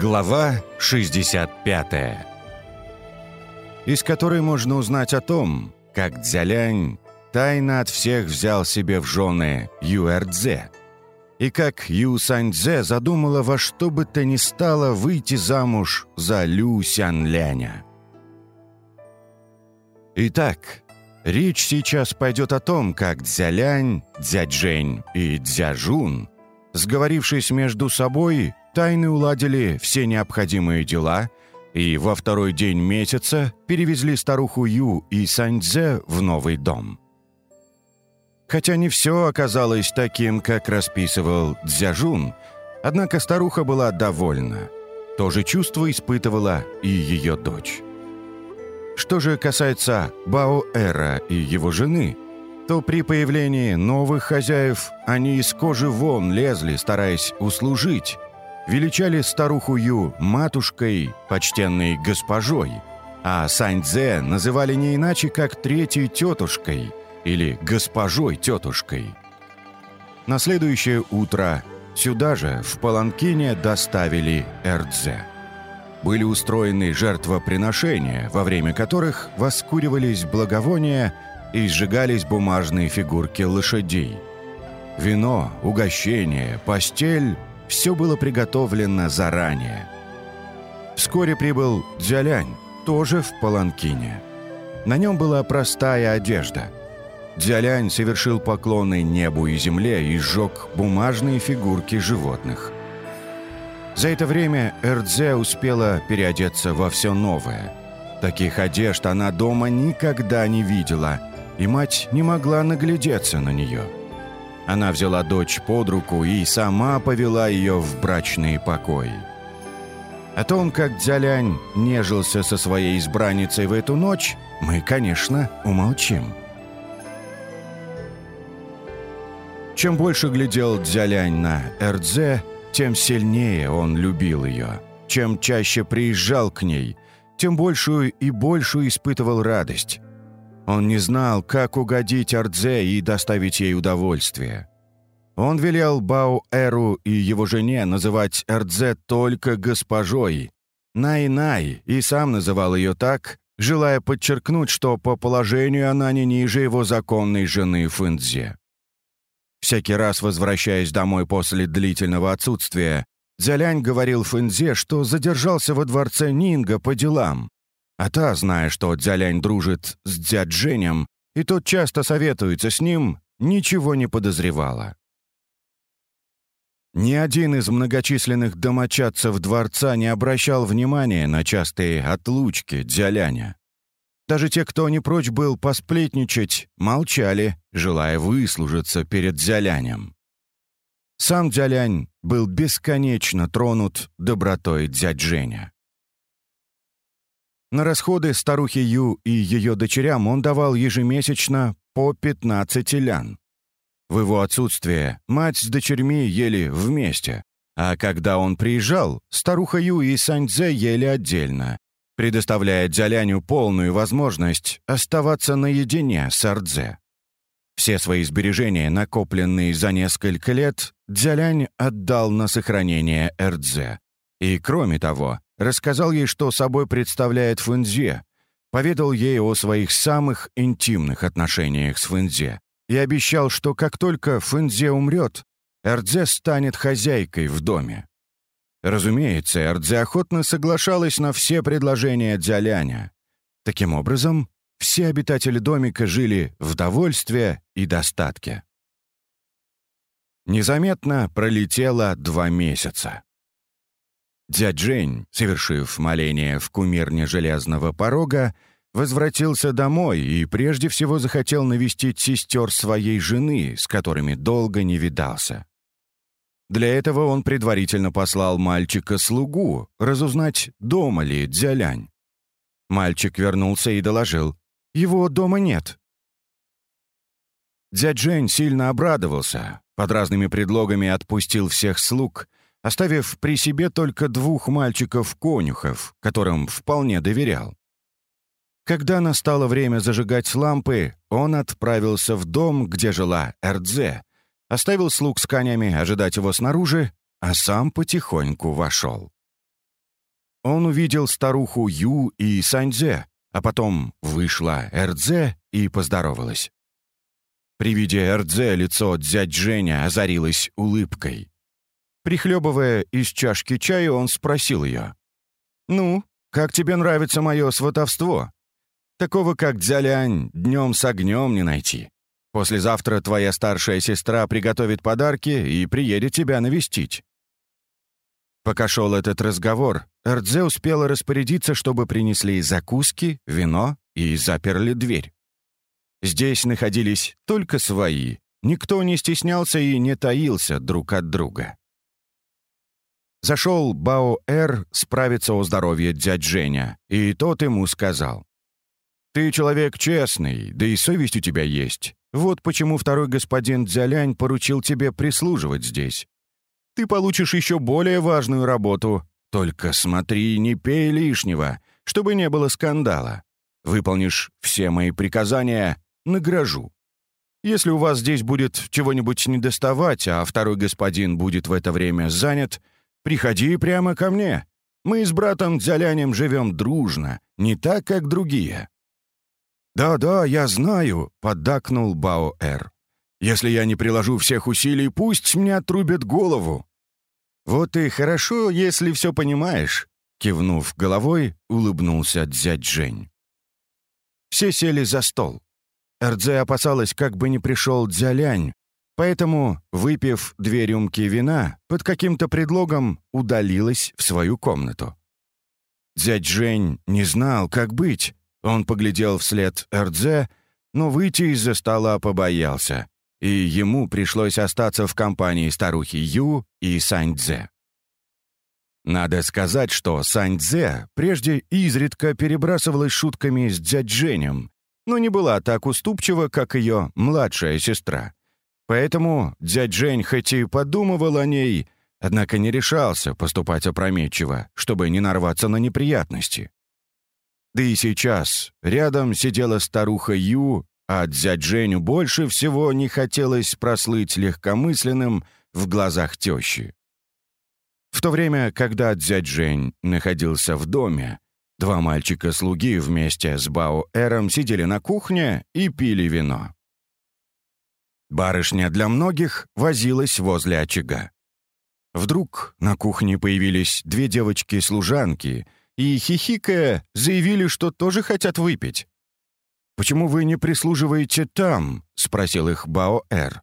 Глава 65 Из которой можно узнать о том, как Дзялянь тайно от всех взял себе в жены Юэрдзе, и как Ю Саньцзе задумала во что бы то ни стало выйти замуж за Лю Сянляня. Итак, речь сейчас пойдет о том, как Дзялянь, Дзяджень и Дзяжун, сговорившись между собой, тайны уладили все необходимые дела и во второй день месяца перевезли старуху Ю и Саньцзе в новый дом. Хотя не все оказалось таким, как расписывал Дзяжун, однако старуха была довольна. То же чувство испытывала и ее дочь. Что же касается Баоэра и его жены, то при появлении новых хозяев они из кожи вон лезли, стараясь услужить, величали старуху Ю матушкой, почтенной госпожой, а Саньцзе называли не иначе, как третьей тетушкой – или госпожой-тетушкой. На следующее утро сюда же, в Паланкине, доставили Эрдзе. Были устроены жертвоприношения, во время которых воскуривались благовония и сжигались бумажные фигурки лошадей. Вино, угощение, постель – все было приготовлено заранее. Вскоре прибыл Дзялянь, тоже в Паланкине. На нем была простая одежда – Дзялянь совершил поклоны небу и земле и сжег бумажные фигурки животных. За это время Эрдзе успела переодеться во все новое. Таких одежд она дома никогда не видела, и мать не могла наглядеться на нее. Она взяла дочь под руку и сама повела ее в брачные покои. О том, как Дзялянь нежился со своей избранницей в эту ночь, мы, конечно, умолчим. Чем больше глядел Дзялянь на Эрдзе, тем сильнее он любил ее. Чем чаще приезжал к ней, тем большую и большую испытывал радость. Он не знал, как угодить Эрдзе и доставить ей удовольствие. Он велел Бао-Эру и его жене называть Эрдзе только госпожой, Най-Най, и сам называл ее так, желая подчеркнуть, что по положению она не ниже его законной жены Фэнзе. Всякий раз, возвращаясь домой после длительного отсутствия, Дзялянь говорил Фэнзе, что задержался во дворце Нинга по делам. А та, зная, что Дзялянь дружит с Дзядженем, и тот часто советуется с ним, ничего не подозревала. Ни один из многочисленных домочадцев дворца не обращал внимания на частые отлучки Дзяляня. Даже те, кто не прочь был посплетничать, молчали, желая выслужиться перед Дзялянем. Сам Дзялянь был бесконечно тронут добротой дядь Женя. На расходы старухи Ю и ее дочерям он давал ежемесячно по 15 лян. В его отсутствие мать с дочерьми ели вместе, а когда он приезжал, старуха Ю и Саньцзе ели отдельно, предоставляя Дзяляню полную возможность оставаться наедине с Ардзе. Все свои сбережения, накопленные за несколько лет, Дзялянь отдал на сохранение Эрдзе. И, кроме того, рассказал ей, что собой представляет Фэнзе, поведал ей о своих самых интимных отношениях с Фэнзе и обещал, что как только Фэнзе умрет, Эрдзе станет хозяйкой в доме. Разумеется, Эрдзе охотно соглашалась на все предложения Дзяляня. Таким образом, все обитатели домика жили в довольстве и достатке. Незаметно пролетело два месяца. Дядь Жень, совершив моление в кумирне железного порога, возвратился домой и прежде всего захотел навестить сестер своей жены, с которыми долго не видался. Для этого он предварительно послал мальчика-слугу разузнать, дома ли Дзялянь. Мальчик вернулся и доложил. «Его дома нет». Дядь Жень сильно обрадовался, под разными предлогами отпустил всех слуг, оставив при себе только двух мальчиков-конюхов, которым вполне доверял. Когда настало время зажигать лампы, он отправился в дом, где жила Эрдзе, оставил слуг с конями ожидать его снаружи, а сам потихоньку вошел. он увидел старуху Ю и Саньзе, а потом вышла Эрдзе и поздоровалась. При виде Эрдзе лицо дядь Женя озарилось улыбкой. Прихлебывая из чашки чая, он спросил ее. «Ну, как тебе нравится мое сватовство? Такого, как Дзялянь, днем с огнем не найти. Послезавтра твоя старшая сестра приготовит подарки и приедет тебя навестить». Пока шел этот разговор, Эрдзе успела распорядиться, чтобы принесли закуски, вино и заперли дверь. Здесь находились только свои. Никто не стеснялся и не таился друг от друга. Зашел Бао-Эр справиться о здоровье дядь Женя, и тот ему сказал. «Ты человек честный, да и совесть у тебя есть. Вот почему второй господин Дзялянь поручил тебе прислуживать здесь. Ты получишь еще более важную работу. Только смотри, не пей лишнего, чтобы не было скандала. Выполнишь все мои приказания — награжу. Если у вас здесь будет чего-нибудь недоставать, а второй господин будет в это время занят — Приходи прямо ко мне. Мы с братом Дзялянем живем дружно, не так, как другие». «Да-да, я знаю», — поддакнул Бао-Эр. «Если я не приложу всех усилий, пусть мне отрубят голову». «Вот и хорошо, если все понимаешь», — кивнув головой, улыбнулся дядь Жень. Все сели за стол. Эрдзе опасалась, как бы не пришел Дзялянь, Поэтому, выпив две рюмки вина, под каким-то предлогом удалилась в свою комнату. Дядь Жень не знал, как быть. Он поглядел вслед Эрдзе, но выйти из-за стола побоялся, и ему пришлось остаться в компании старухи Ю и Саньцзе. Надо сказать, что Саньцзе прежде изредка перебрасывалась шутками с дядь Женем, но не была так уступчива, как ее младшая сестра. Поэтому дядь Жень хоть и подумывал о ней, однако не решался поступать опрометчиво, чтобы не нарваться на неприятности. Да и сейчас рядом сидела старуха Ю, а дядь Женю больше всего не хотелось прослыть легкомысленным в глазах тещи. В то время, когда дядь Жень находился в доме, два мальчика-слуги вместе с Бао-Эром сидели на кухне и пили вино. Барышня для многих возилась возле очага. Вдруг на кухне появились две девочки-служанки и, хихикая, заявили, что тоже хотят выпить. «Почему вы не прислуживаете там?» — спросил их Бао-Эр.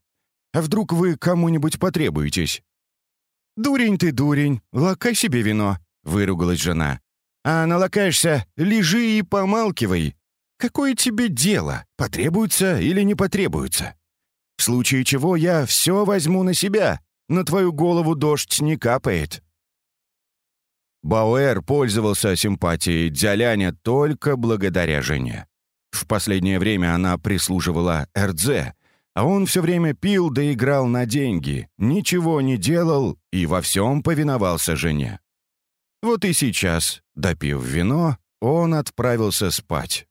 «А вдруг вы кому-нибудь потребуетесь?» «Дурень ты, дурень, лакай себе вино», — выругалась жена. «А налакаешься, лежи и помалкивай. Какое тебе дело, потребуется или не потребуется?» В случае чего я все возьму на себя. На твою голову дождь не капает». Бауэр пользовался симпатией Дзяляня только благодаря жене. В последнее время она прислуживала Эрдзе, а он все время пил да играл на деньги, ничего не делал и во всем повиновался жене. Вот и сейчас, допив вино, он отправился спать.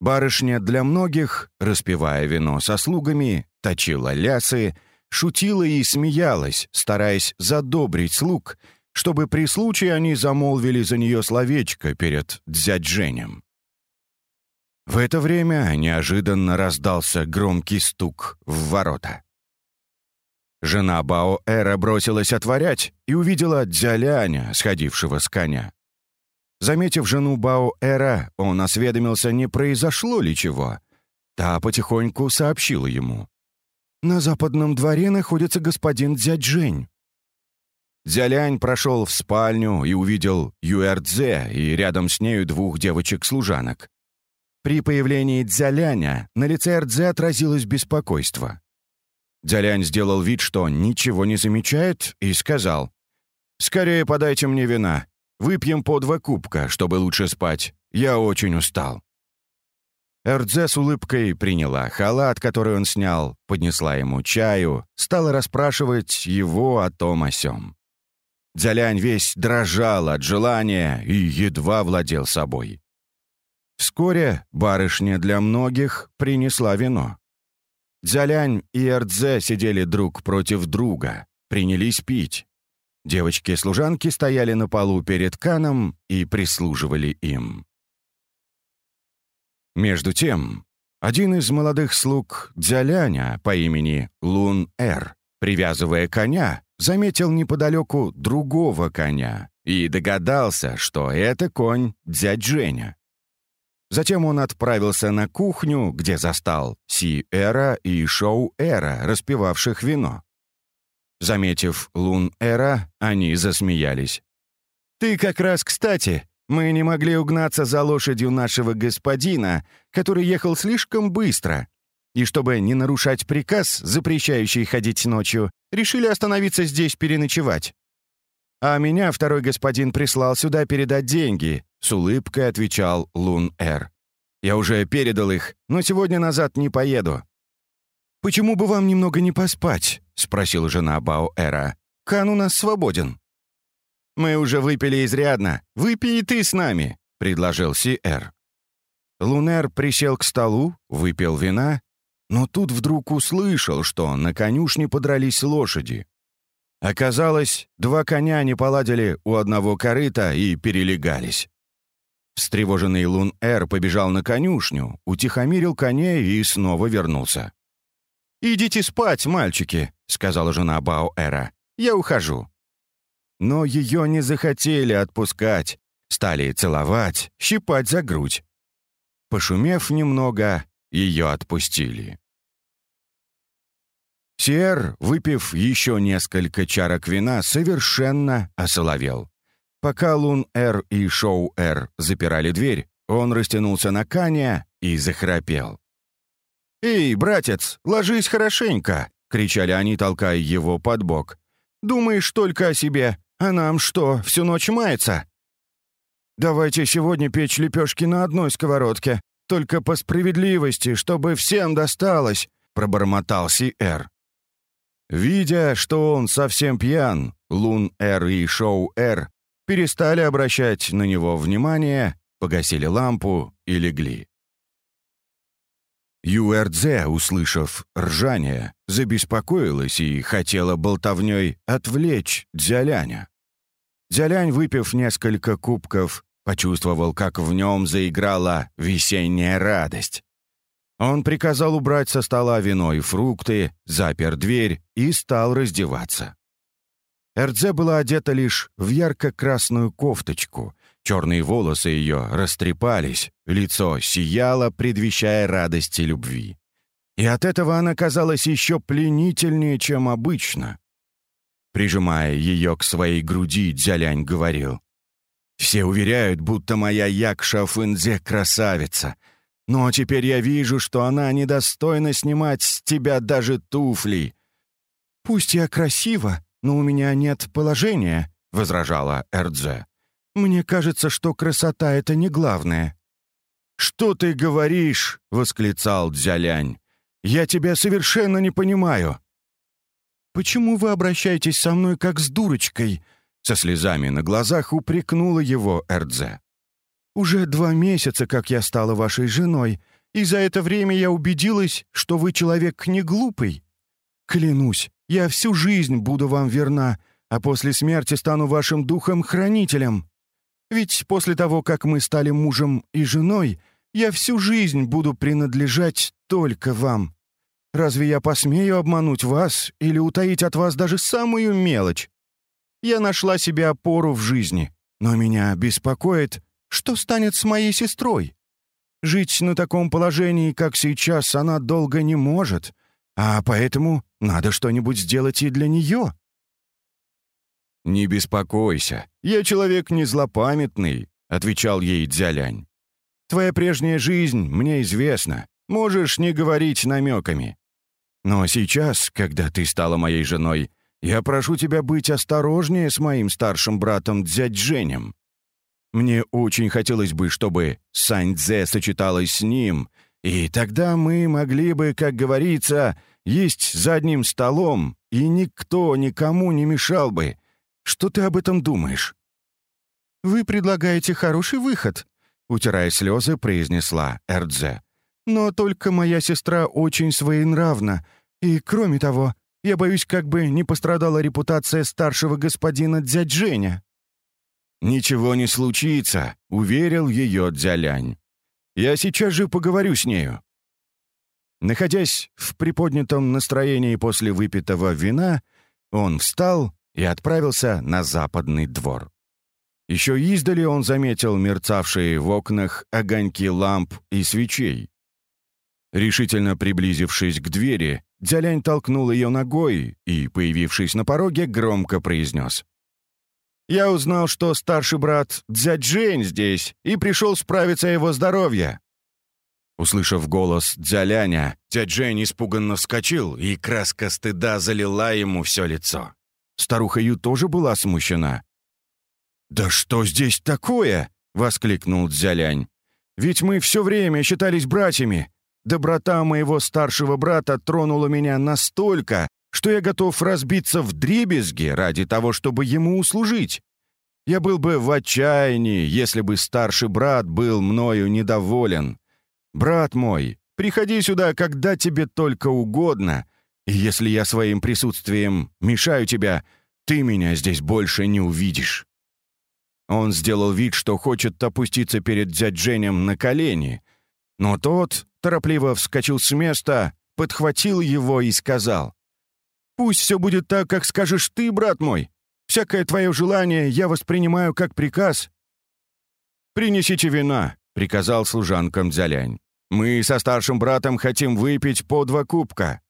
Барышня для многих, распивая вино со слугами, точила лясы, шутила и смеялась, стараясь задобрить слуг, чтобы при случае они замолвили за нее словечко перед дядь Женем. В это время неожиданно раздался громкий стук в ворота. Жена Бао-Эра бросилась отворять и увидела Дзяляня, сходившего с коня. Заметив жену Бао-Эра, он осведомился, не произошло ли чего. Та потихоньку сообщила ему. «На западном дворе находится господин Дзяджень». Дзялянь прошел в спальню и увидел Юэрдзе и рядом с нею двух девочек-служанок. При появлении Дзяляня на лице Эрдзе отразилось беспокойство. Дзялянь сделал вид, что ничего не замечает, и сказал, «Скорее подайте мне вина. Выпьем по два кубка, чтобы лучше спать. Я очень устал». Эрдзе с улыбкой приняла халат, который он снял, поднесла ему чаю, стала расспрашивать его о том о сём. Дзялянь весь дрожал от желания и едва владел собой. Вскоре барышня для многих принесла вино. Дзялянь и Эрдзе сидели друг против друга, принялись пить. Девочки-служанки стояли на полу перед Каном и прислуживали им. Между тем, один из молодых слуг Дзяляня по имени Лун-Эр, привязывая коня, заметил неподалеку другого коня и догадался, что это конь дядь Женя. Затем он отправился на кухню, где застал Си-Эра и Шоу-Эра, распивавших вино. Заметив Лун-Эра, они засмеялись. «Ты как раз кстати. Мы не могли угнаться за лошадью нашего господина, который ехал слишком быстро. И чтобы не нарушать приказ, запрещающий ходить ночью, решили остановиться здесь переночевать. А меня второй господин прислал сюда передать деньги, с улыбкой отвечал Лун-Эр. «Я уже передал их, но сегодня назад не поеду». «Почему бы вам немного не поспать?» — спросила жена Бао-Эра. «Кан у нас свободен». «Мы уже выпили изрядно. Выпей и ты с нами», — предложил Си-Эр. Лунер присел к столу, выпил вина, но тут вдруг услышал, что на конюшне подрались лошади. Оказалось, два коня не поладили у одного корыта и перелегались. Встревоженный Лун-Эр побежал на конюшню, утихомирил коней и снова вернулся. «Идите спать, мальчики», — сказала жена Бао-Эра. «Я ухожу». Но ее не захотели отпускать, стали целовать, щипать за грудь. Пошумев немного, ее отпустили. Сиэр, выпив еще несколько чарок вина, совершенно осоловел. Пока Лун-Эр и Шоу-Эр запирали дверь, он растянулся на кане и захрапел. «Эй, братец, ложись хорошенько!» — кричали они, толкая его под бок. «Думаешь только о себе, а нам что, всю ночь мается?» «Давайте сегодня печь лепешки на одной сковородке, только по справедливости, чтобы всем досталось», — пробормотал Си-Эр. Видя, что он совсем пьян, Лун-Эр и Шоу-Эр перестали обращать на него внимание, погасили лампу и легли. Юэрдзе, услышав ржание, забеспокоилась и хотела болтовней отвлечь Дзяляня. Дзялянь, выпив несколько кубков, почувствовал, как в нем заиграла весенняя радость. Он приказал убрать со стола вино и фрукты, запер дверь и стал раздеваться. Эрдзе была одета лишь в ярко-красную кофточку. Черные волосы ее растрепались, лицо сияло, предвещая радости любви. И от этого она казалась еще пленительнее, чем обычно. Прижимая ее к своей груди, Дзялянь говорил. «Все уверяют, будто моя Якша Фэнзе красавица. Но теперь я вижу, что она недостойна снимать с тебя даже туфли». «Пусть я красива, но у меня нет положения», — возражала Эрдзе. «Мне кажется, что красота — это не главное». «Что ты говоришь?» — восклицал Дзялянь. «Я тебя совершенно не понимаю». «Почему вы обращаетесь со мной как с дурочкой?» Со слезами на глазах упрекнула его Эрдзе. «Уже два месяца, как я стала вашей женой, и за это время я убедилась, что вы человек не глупый. Клянусь, я всю жизнь буду вам верна, а после смерти стану вашим духом-хранителем. Ведь после того, как мы стали мужем и женой, я всю жизнь буду принадлежать только вам. Разве я посмею обмануть вас или утаить от вас даже самую мелочь? Я нашла себе опору в жизни, но меня беспокоит, что станет с моей сестрой. Жить на таком положении, как сейчас, она долго не может, а поэтому надо что-нибудь сделать и для нее». «Не беспокойся, я человек не злопамятный», — отвечал ей Дзялянь. «Твоя прежняя жизнь мне известна, можешь не говорить намеками. Но сейчас, когда ты стала моей женой, я прошу тебя быть осторожнее с моим старшим братом дядь. Мне очень хотелось бы, чтобы Сань Цзэ сочеталась с ним, и тогда мы могли бы, как говорится, есть за одним столом, и никто никому не мешал бы. Что ты об этом думаешь?» «Вы предлагаете хороший выход», — утирая слезы, произнесла Эрдзе. «Но только моя сестра очень своенравна, и, кроме того, Я боюсь, как бы не пострадала репутация старшего господина дядь Женя». «Ничего не случится», — уверил ее Дзялянь. «Я сейчас же поговорю с нею». Находясь в приподнятом настроении после выпитого вина, он встал и отправился на западный двор. Еще издали он заметил мерцавшие в окнах огоньки ламп и свечей. Решительно приблизившись к двери, Дзялянь толкнул ее ногой и, появившись на пороге, громко произнес. «Я узнал, что старший брат дядь Жень здесь и пришел справиться о его здоровье». Услышав голос Дзяляня, дядь Жень испуганно вскочил, и краска стыда залила ему все лицо. Старуха Ю тоже была смущена. «Да что здесь такое?» — воскликнул Дзялянь. «Ведь мы все время считались братьями. Доброта моего старшего брата тронула меня настолько, что я готов разбиться в дребезги ради того, чтобы ему услужить. Я был бы в отчаянии, если бы старший брат был мною недоволен. Брат мой, приходи сюда, когда тебе только угодно, если я своим присутствием мешаю тебя, ты меня здесь больше не увидишь». Он сделал вид, что хочет опуститься перед дядь Женем на колени, но тот торопливо вскочил с места, подхватил его и сказал, «Пусть все будет так, как скажешь ты, брат мой. Всякое твое желание я воспринимаю как приказ». «Принесите вина», — приказал служанкам Дзялянь. «Мы со старшим братом хотим выпить по два кубка».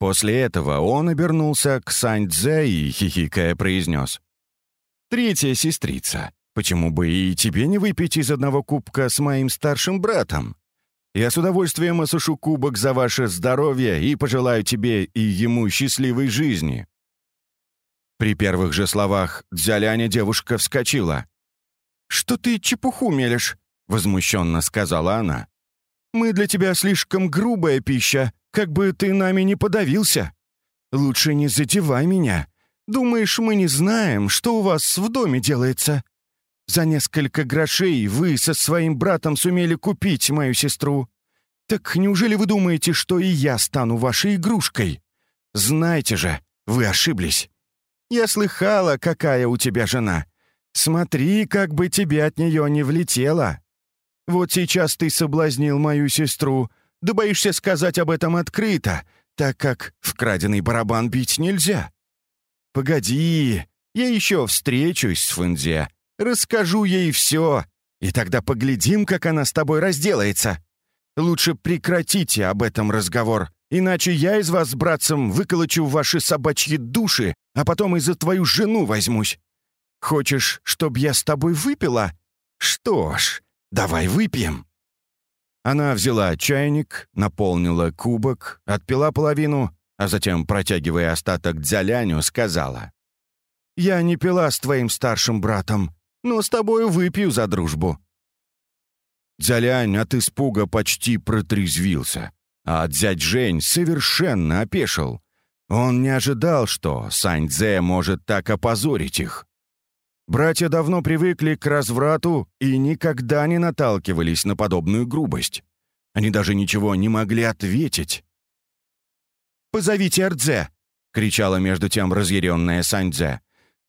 После этого он обернулся к Сань-Дзе и, хихикая, произнес. «Третья сестрица, почему бы и тебе не выпить из одного кубка с моим старшим братом?» Я с удовольствием осушу кубок за ваше здоровье и пожелаю тебе и ему счастливой жизни». При первых же словах Дзяляня девушка вскочила. «Что ты чепуху мелешь?» — возмущенно сказала она. «Мы для тебя слишком грубая пища, как бы ты нами не подавился. Лучше не затевай меня. Думаешь, мы не знаем, что у вас в доме делается?» За несколько грошей вы со своим братом сумели купить мою сестру. Так неужели вы думаете, что и я стану вашей игрушкой? Знаете же, вы ошиблись. Я слыхала, какая у тебя жена. Смотри, как бы тебе от нее не влетело. Вот сейчас ты соблазнил мою сестру, да боишься сказать об этом открыто, так как в краденый барабан бить нельзя. Погоди, я еще встречусь с Фэнзе Расскажу ей все, и тогда поглядим, как она с тобой разделается. Лучше прекратите об этом разговор, иначе я из вас с братцем выколочу ваши собачьи души, а потом и за твою жену возьмусь. Хочешь, чтоб я с тобой выпила? Что ж, давай выпьем». Она взяла чайник, наполнила кубок, отпила половину, а затем, протягивая остаток дзяляню, сказала. «Я не пила с твоим старшим братом но с тобой выпью за дружбу». Дзялянь от испуга почти протрезвился, а дядь Жень совершенно опешил. Он не ожидал, что Сань Цзэ может так опозорить их. Братья давно привыкли к разврату и никогда не наталкивались на подобную грубость. Они даже ничего не могли ответить. «Позовите Эрдзе!» — кричала между тем разъяренная Саньдзе.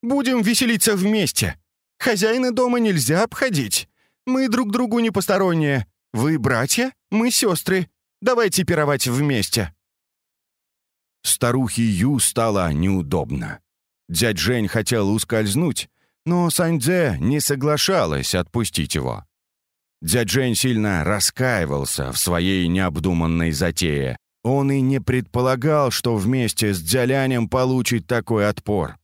«Будем веселиться вместе! Хозяина дома нельзя обходить. Мы друг другу не посторонние. Вы братья, мы сестры. Давайте пировать вместе». Старухе Ю стало неудобно. Дядь Жень хотел ускользнуть, но Саньдзе не соглашалась отпустить его. Дядь Жень сильно раскаивался в своей необдуманной затее. Он и не предполагал, что вместе с Дзялянем получит такой отпор.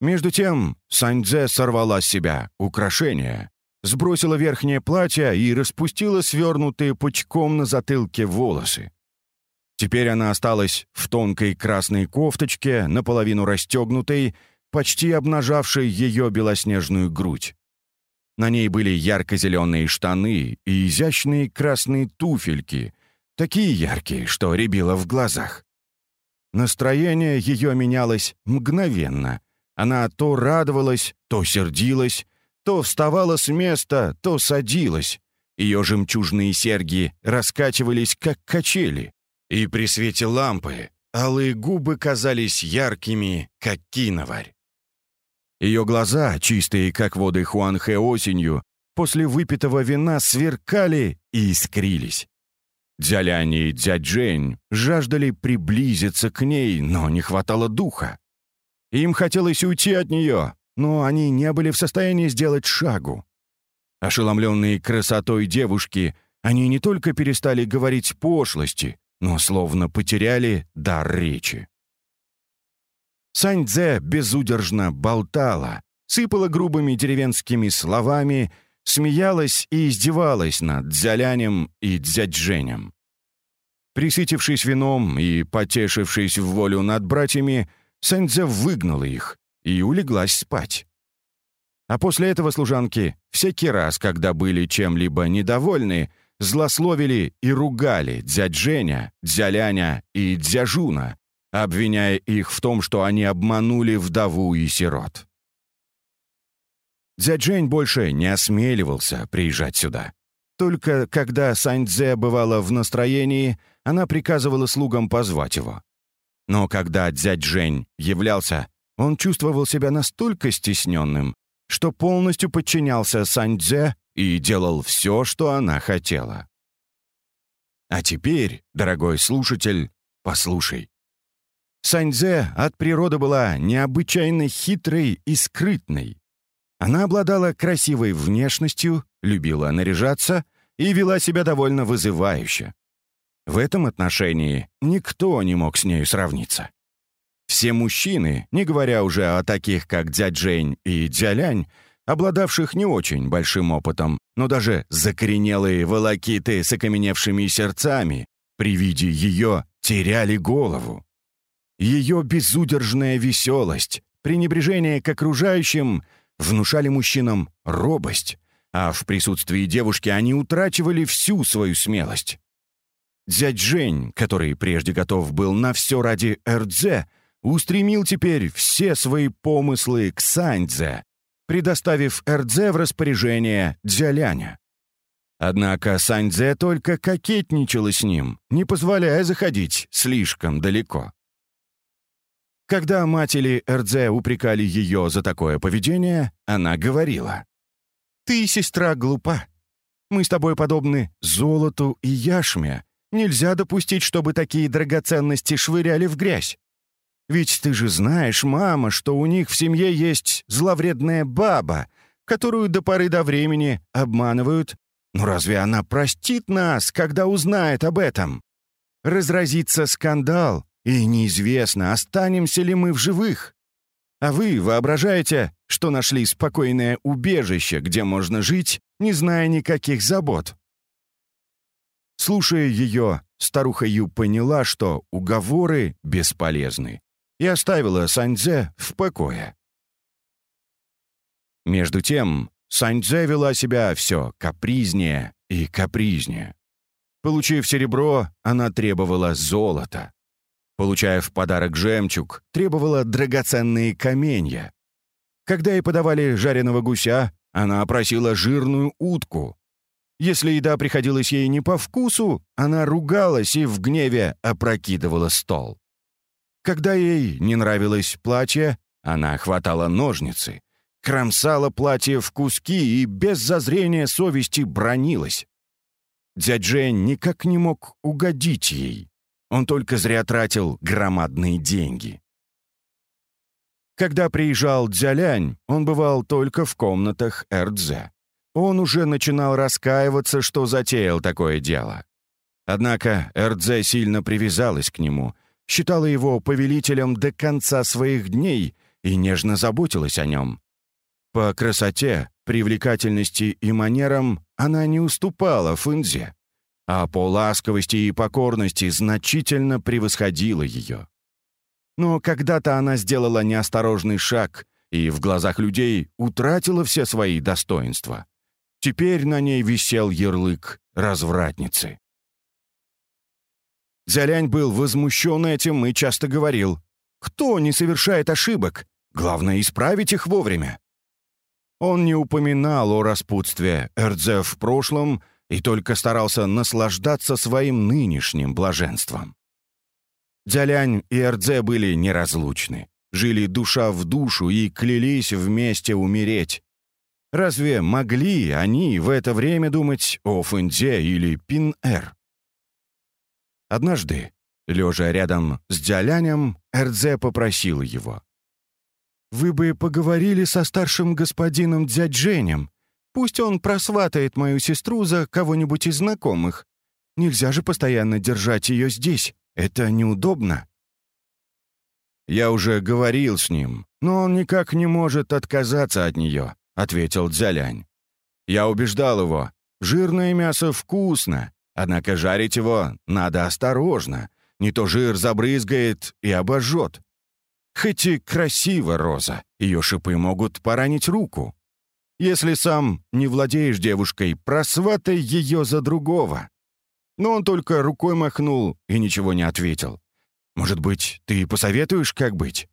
Между тем Саньдзе сорвала с себя украшение, сбросила верхнее платье и распустила свернутые пучком на затылке волосы. Теперь она осталась в тонкой красной кофточке, наполовину расстегнутой, почти обнажавшей ее белоснежную грудь. На ней были ярко-зеленые штаны и изящные красные туфельки, такие яркие, что рябило в глазах. Настроение ее менялось мгновенно — она то радовалась, то сердилась, то вставала с места, то садилась. Ее жемчужные серьги раскачивались, как качели. И при свете лампы алые губы казались яркими, как киноварь. Ее глаза, чистые, как воды Хуанхэ осенью, после выпитого вина сверкали и искрились. Дзялянь и Дзяджень жаждали приблизиться к ней, но не хватало духа. Им хотелось уйти от нее, но они не были в состоянии сделать шагу. Ошеломленные красотой девушки, они не только перестали говорить пошлости, но словно потеряли дар речи. Саньцзе безудержно болтала, сыпала грубыми деревенскими словами, смеялась и издевалась над Дзялянем и Дзядженем. Присытившись вином и потешившись в волю над братьями, Саньцзе выгнала их и улеглась спать. А после этого служанки всякий раз, когда были чем-либо недовольны, злословили и ругали дядь дзяляня и дзяжуна, обвиняя их в том, что они обманули вдову и сирот. Дядь Жень больше не осмеливался приезжать сюда. Только когда Саньцзе бывала в настроении, она приказывала слугам позвать его. Но когда дядь являлся, он чувствовал себя настолько стесненным, что полностью подчинялся Саньцзе и делал все, что она хотела. А теперь, дорогой слушатель, послушай. Саньзе от природы была необычайно хитрой и скрытной. Она обладала красивой внешностью, любила наряжаться и вела себя довольно вызывающе. В этом отношении никто не мог с нею сравниться. Все мужчины, не говоря уже о таких, как дядь Жень и Дзялянь, обладавших не очень большим опытом, но даже закоренелые волокиты с окаменевшими сердцами, при виде ее теряли голову. Ее безудержная веселость, пренебрежение к окружающим внушали мужчинам робость, а в присутствии девушки они утрачивали всю свою смелость. Дядь Жень, который прежде готов был на все ради Эрдзе, устремил теперь все свои помыслы к Саньдзе, предоставив Эрдзе в распоряжение Дзяляня. Однако Саньдзе только кокетничала с ним, не позволяя заходить слишком далеко. Когда матери Эрдзе упрекали ее за такое поведение, она говорила, «Ты, сестра, глупа. Мы с тобой подобны золоту и яшме. Нельзя допустить, чтобы такие драгоценности швыряли в грязь. Ведь ты же знаешь, мама, что у них в семье есть зловредная баба, которую до поры до времени обманывают. Но разве она простит нас, когда узнает об этом? Разразится скандал, и неизвестно, останемся ли мы в живых. А вы воображаете, что нашли спокойное убежище, где можно жить, не зная никаких забот? Слушая ее, старуха Ю поняла, что уговоры бесполезны и оставила Саньцзе в покое. Между тем, Саньцзе вела себя все капризнее и капризнее. Получив серебро, она требовала золота. Получая в подарок жемчуг, требовала драгоценные каменья. Когда ей подавали жареного гуся, она просила жирную утку. Если еда приходилась ей не по вкусу, она ругалась и в гневе опрокидывала стол. Когда ей не нравилось платье, она хватала ножницы, кромсала платье в куски и без зазрения совести бронилась. Дядь Жень никак не мог угодить ей. Он только зря тратил громадные деньги. Когда приезжал Дзялянь, он бывал только в комнатах Эрдзе. Он уже начинал раскаиваться, что затеял такое дело. Однако Эрдзе сильно привязалась к нему — считала его повелителем до конца своих дней и нежно заботилась о нем. По красоте, привлекательности и манерам она не уступала Фэнзе, а по ласковости и покорности значительно превосходила ее. Но когда-то она сделала неосторожный шаг и в глазах людей утратила все свои достоинства. Теперь на ней висел ярлык развратницы. Зялянь был возмущен этим и часто говорил, «Кто не совершает ошибок? Главное, исправить их вовремя». Он не упоминал о распутстве Эрдзе в прошлом и только старался наслаждаться своим нынешним блаженством. Дзялянь и Эрдзе были неразлучны, жили душа в душу и клялись вместе умереть. Разве могли они в это время думать о Фэнзе или Пин-Эр? Однажды, лежа рядом с Дзялянем, Эрдзе попросил его. «Вы бы поговорили со старшим господином дядь Женем. Пусть он просватает мою сестру за кого-нибудь из знакомых. Нельзя же постоянно держать ее здесь. Это неудобно». «Я уже говорил с ним, но он никак не может отказаться от нее», — ответил Дзялянь. «Я убеждал его. Жирное мясо вкусно, однако жарить его надо осторожно, не то жир забрызгает и обожжет. Хоть и красиво роза, ее шипы могут поранить руку. Если сам не владеешь девушкой, просватай ее за другого. Но он только рукой махнул и ничего не ответил. Может быть, ты посоветуешь, как быть?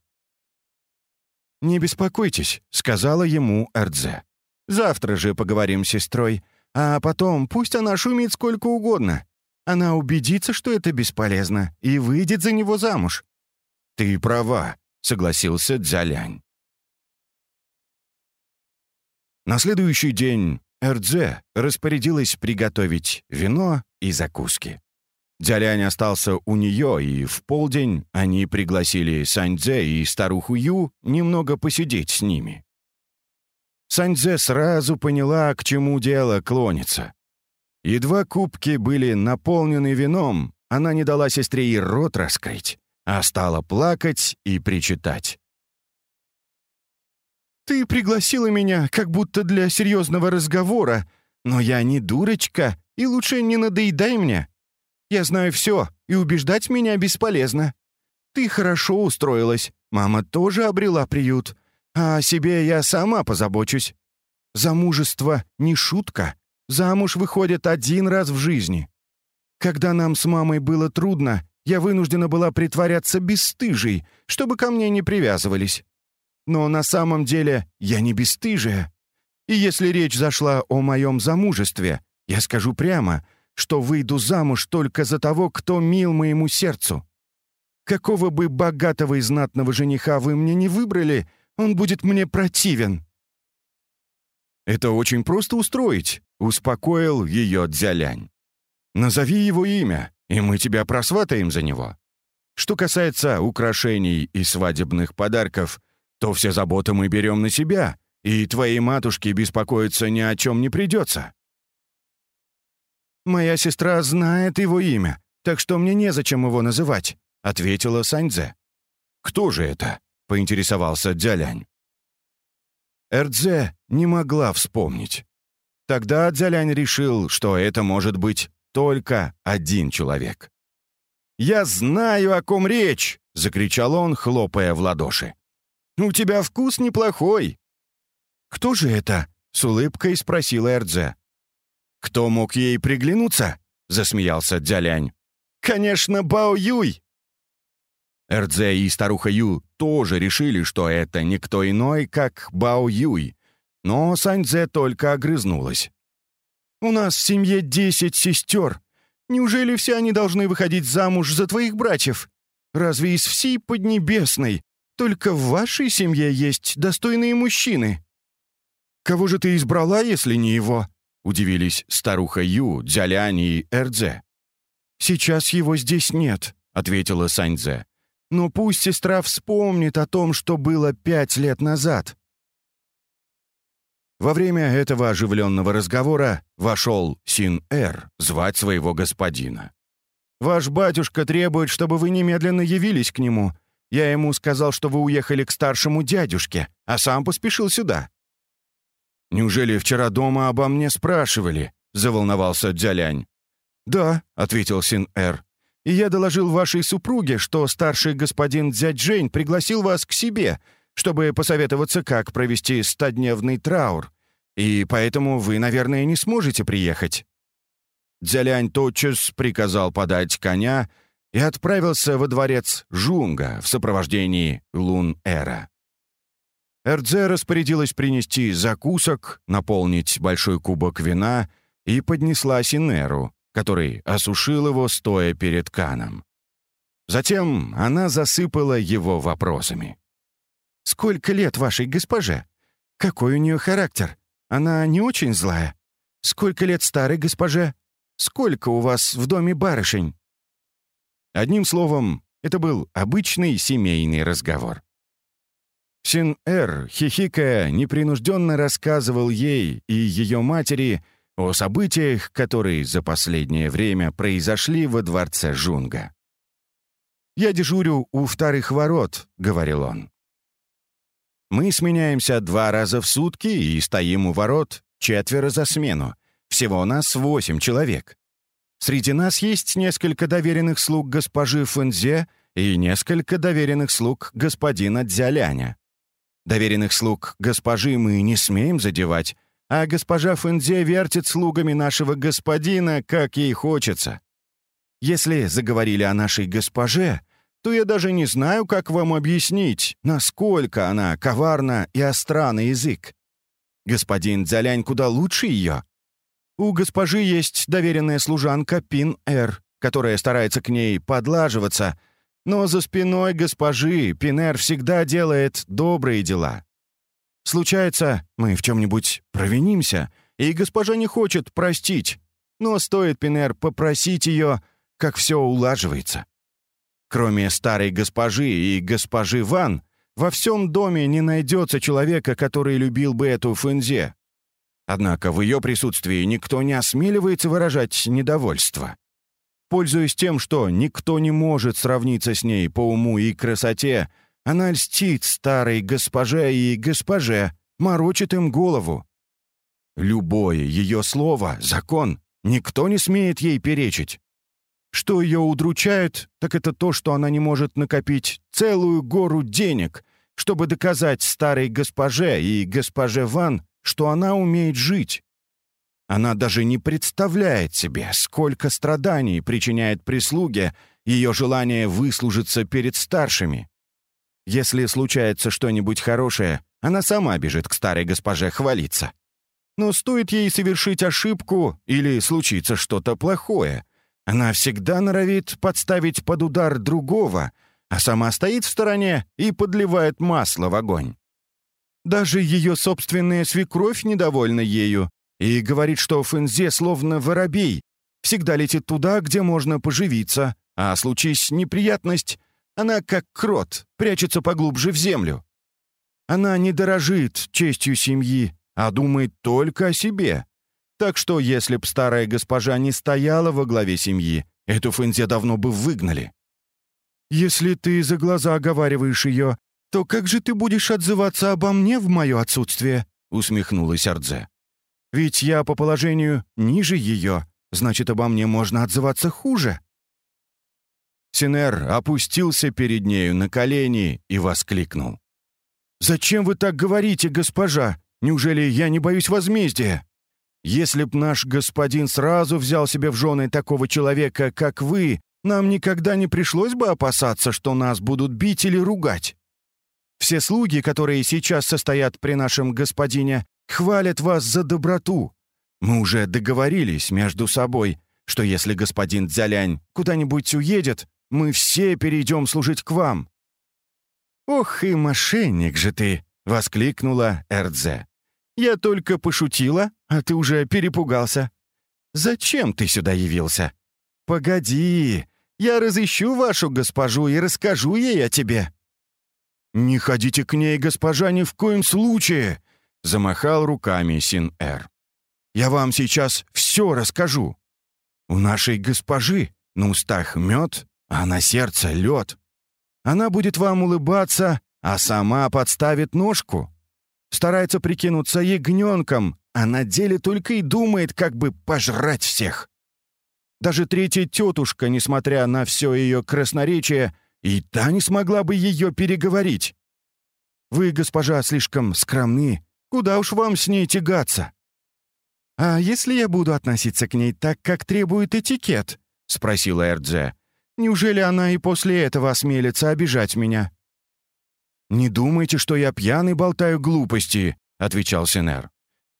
«Не беспокойтесь», — сказала ему Эрдзе. «Завтра же поговорим с сестрой, а потом пусть она шумит сколько угодно. Она убедится, что это бесполезно, и выйдет за него замуж». «Ты права», — согласился Дзялянь. На следующий день Эрдзе распорядилась приготовить вино и закуски. Дзялянь остался у нее, и в полдень они пригласили Саньдзе и старуху Ю немного посидеть с ними. Саньдзе сразу поняла, к чему дело клонится. Едва кубки были наполнены вином, она не дала сестре и рот раскрыть, а стала плакать и причитать. «Ты пригласила меня, как будто для серьезного разговора, но я не дурочка, и лучше не надоедай мне. Я знаю все, и убеждать меня бесполезно. Ты хорошо устроилась, мама тоже обрела приют, а о себе я сама позабочусь. Замужество — не шутка, Замуж выходит один раз в жизни. Когда нам с мамой было трудно, я вынуждена была притворяться бесстыжей, чтобы ко мне не привязывались. Но на самом деле я не бесстыжая. И если речь зашла о моем замужестве, я скажу прямо, что выйду замуж только за того, кто мил моему сердцу. Какого бы богатого и знатного жениха вы мне не выбрали, он будет мне противен. Это очень просто устроить. Успокоил ее Дзялянь. «Назови его имя, и мы тебя просватаем за него. Что касается украшений и свадебных подарков, то все заботы мы берем на себя, и твоей матушке беспокоиться ни о чем не придется». «Моя сестра знает его имя, так что мне незачем его называть», — ответила Саньзе. «Кто же это?» — поинтересовался Дзялянь. Эрдзе не могла вспомнить. Тогда Дзялянь решил, что это может быть только один человек. «Я знаю, о ком речь!» — закричал он, хлопая в ладоши. «У тебя вкус неплохой!» «Кто же это?» — с улыбкой спросила Эрдзе. «Кто мог ей приглянуться?» — засмеялся Дзялянь. «Конечно, Бао Юй!» Эрдзе и старуха Ю тоже решили, что это никто иной, как Бао Юй, но Саньцзе только огрызнулась. «У нас в семье десять сестер. Неужели все они должны выходить замуж за твоих братьев? Разве из всей Поднебесной только в вашей семье есть достойные мужчины?» «Кого же ты избрала, если не его?» — удивились старуха Ю, Дзялянь и Эрдзе. «Сейчас его здесь нет», — ответила Саньцзе. «Но пусть сестра вспомнит о том, что было пять лет назад. Во время этого оживленного разговора вошел Син-Эр звать своего господина. «Ваш батюшка требует, чтобы вы немедленно явились к нему. Я ему сказал, что вы уехали к старшему дядюшке, а сам поспешил сюда». «Неужели вчера дома обо мне спрашивали?» — заволновался Дзялянь. «Да», — ответил Син-Эр. «И я доложил вашей супруге, что старший господин дядь Жень пригласил вас к себе, чтобы посоветоваться, как провести стодневный траур, и поэтому вы, наверное, не сможете приехать». Дзялянь тотчас приказал подать коня и отправился во дворец Жунга в сопровождении Лун-Эра. Эрдзе распорядилась принести закусок, наполнить большой кубок вина и поднесла Синеру, который осушил его, стоя перед Каном. Затем она засыпала его вопросами. «Сколько лет вашей госпоже? Какой у нее характер? Она не очень злая? Сколько лет старой госпоже? Сколько у вас в доме барышень?» Одним словом, это был обычный семейный разговор. Син-Эр, хихикая, непринужденно рассказывал ей и ее матери о событиях, которые за последнее время произошли во дворце Жунга. «Я дежурю у вторых ворот», — говорил он. «Мы сменяемся два раза в сутки и стоим у ворот четверо за смену. Всего у нас восемь человек. Среди нас есть несколько доверенных слуг госпожи Фэнзе и несколько доверенных слуг господина Дзяляня. Доверенных слуг госпожи мы не смеем задевать, а госпожа Фэнзе вертит слугами нашего господина, как ей хочется. Если заговорили о нашей госпоже, то я даже не знаю, как вам объяснить, насколько она коварна и остра на язык. Господин Дзялянь куда лучше ее. У госпожи есть доверенная служанка Пин-Эр, которая старается к ней подлаживаться — но за спиной госпожи Пинер всегда делает добрые дела. Случается, мы в чем-нибудь провинимся, и госпожа не хочет простить. Но стоит Пинер попросить ее, как все улаживается. Кроме старой госпожи и госпожи Ван, во всем доме не найдется человека, который любил бы эту Фэнзе. Однако в ее присутствии никто не осмеливается выражать недовольство. Пользуясь тем, что никто не может сравниться с ней по уму и красоте, она льстит старой госпоже и госпоже, морочит им голову. Любое ее слово — закон, никто не смеет ей перечить. Что ее удручает, так это то, что она не может накопить целую гору денег, чтобы доказать старой госпоже и госпоже Ван, что она умеет жить. Она даже не представляет себе, сколько страданий причиняет прислуге ее желание выслужиться перед старшими. Если случается что-нибудь хорошее, она сама бежит к старой госпоже хвалиться. Но стоит ей совершить ошибку или случится что-то плохое, она всегда норовит подставить под удар другого, а сама стоит в стороне и подливает масло в огонь. Даже ее собственная свекровь недовольна ею и говорит, что Фэнзе словно воробей, всегда летит туда, где можно поживиться, а случись неприятность, она, как крот, прячется поглубже в землю. Она не дорожит честью семьи, а думает только о себе. Так что, если б старая госпожа не стояла во главе семьи, эту Фэнзе давно бы выгнали. «Если ты за глаза оговариваешь ее, то как же ты будешь отзываться обо мне в мое отсутствие?» — усмехнулась Ардзе. Ведь я по положению ниже ее, значит, обо мне можно отзываться хуже». Синер опустился перед нею на колени и воскликнул. «Зачем вы так говорите, госпожа? Неужели я не боюсь возмездия? Если б наш господин сразу взял себе в жены такого человека, как вы, нам никогда не пришлось бы опасаться, что нас будут бить или ругать. Все слуги, которые сейчас состоят при нашем господине, хвалят вас за доброту. Мы уже договорились между собой, что если господин Дзялянь куда-нибудь уедет, мы все перейдем служить к вам». «Ох и мошенник же ты!» — воскликнула Эрдзе. «Я только пошутила, а ты уже перепугался. Зачем ты сюда явился? Погоди, я разыщу вашу госпожу и расскажу ей о тебе». «Не ходите к ней, госпожа, ни в коем случае!» Замахал руками Син-Эр. «Я вам сейчас все расскажу. У нашей госпожи на устах мед, а на сердце лед. Она будет вам улыбаться, а сама подставит ножку. Старается прикинуться ягненком, а на деле только и думает, как бы пожрать всех. Даже третья тетушка, несмотря на все ее красноречие, и та не смогла бы ее переговорить. Вы, госпожа, слишком скромны Куда уж вам с ней тягаться?» «А если я буду относиться к ней так, как требует этикет?» — спросила Эрдзе. «Неужели она и после этого осмелится обижать меня?» «Не думайте, что я пьяный болтаю глупости», — отвечал Синер.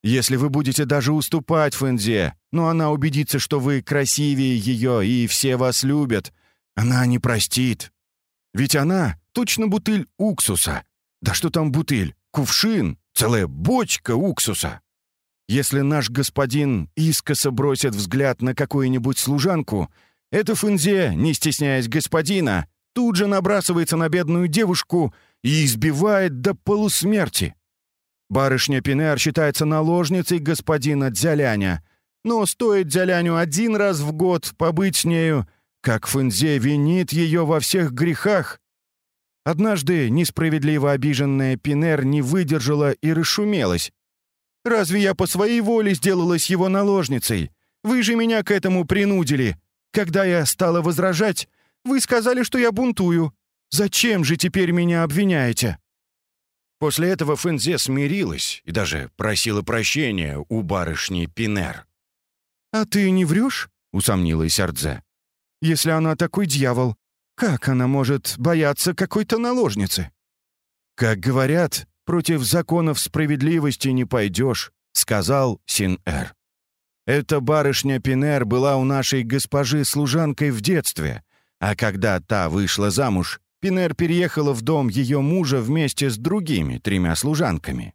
«Если вы будете даже уступать Фэнзе, но она убедится, что вы красивее ее и все вас любят, Она не простит. Ведь она точно бутыль уксуса. Да что там бутыль? Кувшин, целая бочка уксуса. Если наш господин искоса бросит взгляд на какую-нибудь служанку, эта Фэнзе, не стесняясь господина, тут же набрасывается на бедную девушку и избивает до полусмерти. Барышня Пинер считается наложницей господина Дзяляня, но стоит Дзяляню один раз в год побыть с нею, как Фэнзе винит ее во всех грехах. Однажды несправедливо обиженная Пинер не выдержала и расшумелась. «Разве я по своей воле сделалась его наложницей? Вы же меня к этому принудили. Когда я стала возражать, вы сказали, что я бунтую. Зачем же теперь меня обвиняете?» После этого Фэнзе смирилась и даже просила прощения у барышни Пинер. «А ты не врешь?» — усомнилась Ардзе. «Если она такой дьявол, как она может бояться какой-то наложницы?» «Как говорят, против законов справедливости не пойдешь», — сказал Син-Эр. «Эта барышня Пинер была у нашей госпожи служанкой в детстве, а когда та вышла замуж, Пинер переехала в дом ее мужа вместе с другими тремя служанками.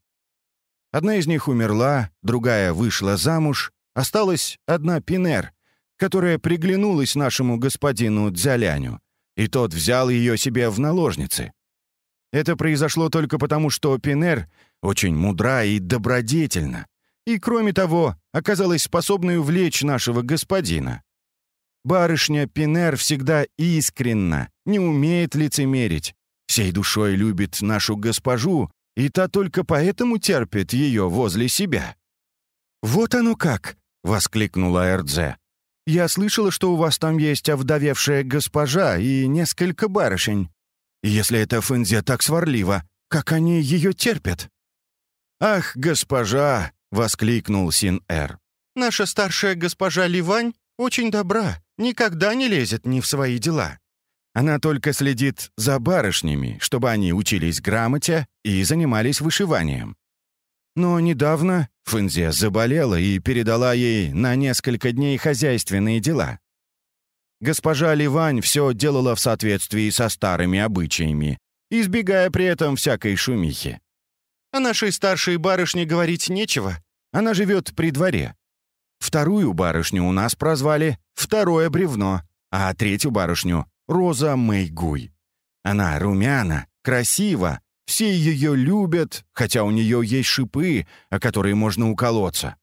Одна из них умерла, другая вышла замуж, осталась одна Пинер, которая приглянулась нашему господину Дзяляню, и тот взял ее себе в наложницы. Это произошло только потому, что Пинер очень мудра и добродетельна, и, кроме того, оказалась способной увлечь нашего господина. Барышня Пинер всегда искренна, не умеет лицемерить. Всей душой любит нашу госпожу, и та только поэтому терпит ее возле себя». «Вот оно как!» — воскликнула Эрдзе. «Я слышала, что у вас там есть овдовевшая госпожа и несколько барышень. Если эта Фэнзе так сварлива, как они ее терпят?» «Ах, госпожа!» — воскликнул Син-Эр. «Наша старшая госпожа Ливань очень добра никогда не лезет ни в свои дела. Она только следит за барышнями, чтобы они учились грамоте и занимались вышиванием. Но недавно Фэнзе заболела и передала ей на несколько дней хозяйственные дела. Госпожа Ливань все делала в соответствии со старыми обычаями, избегая при этом всякой шумихи. О нашей старшей барышне говорить нечего. Она живет при дворе. Вторую барышню у нас прозвали «Второе бревно», а третью барышню — Роза Мэйгуй. Она румяна, красива, все ее любят, хотя у нее есть шипы, о которые можно уколоться.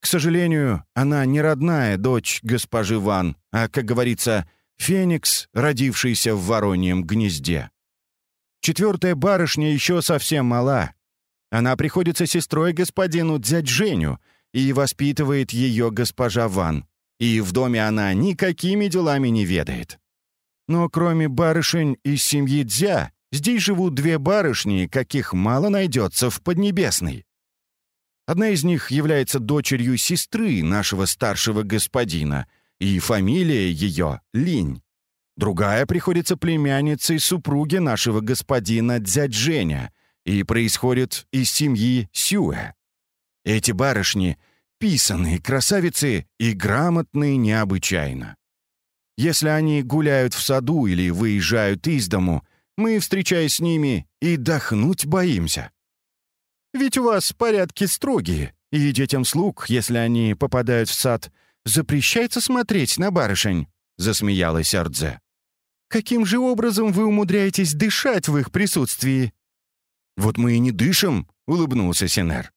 К сожалению, она не родная дочь госпожи Ван, а, как говорится, феникс, родившийся в вороньем гнезде. Четвертая барышня еще совсем мала. Она приходится сестрой господину дядь Женю — и воспитывает ее госпожа Ван, и в доме она никакими делами не ведает. Но кроме барышень из семьи Дзя, здесь живут две барышни, каких мало найдется в Поднебесной. Одна из них является дочерью сестры нашего старшего господина, и фамилия ее — Линь. Другая приходится племянницей супруги нашего господина дядь Женя и происходит из семьи Сюэ. Эти барышни — писанные красавицы и грамотные необычайно. Если они гуляют в саду или выезжают из дому, мы, встречаясь с ними, и дохнуть боимся. Ведь у вас порядки строгие, и детям слуг, если они попадают в сад, запрещается смотреть на барышень», — засмеялась Ардзе. «Каким же образом вы умудряетесь дышать в их присутствии?» «Вот мы и не дышим», — улыбнулся Синер.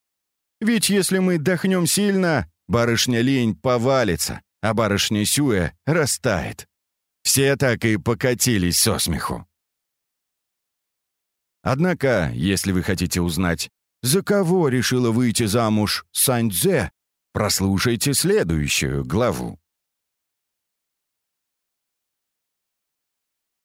Ведь если мы дохнем сильно, барышня лень повалится, а барышня Сюэ растает. Все так и покатились со смеху. Однако, если вы хотите узнать, за кого решила выйти замуж Саньцзе, прослушайте следующую главу.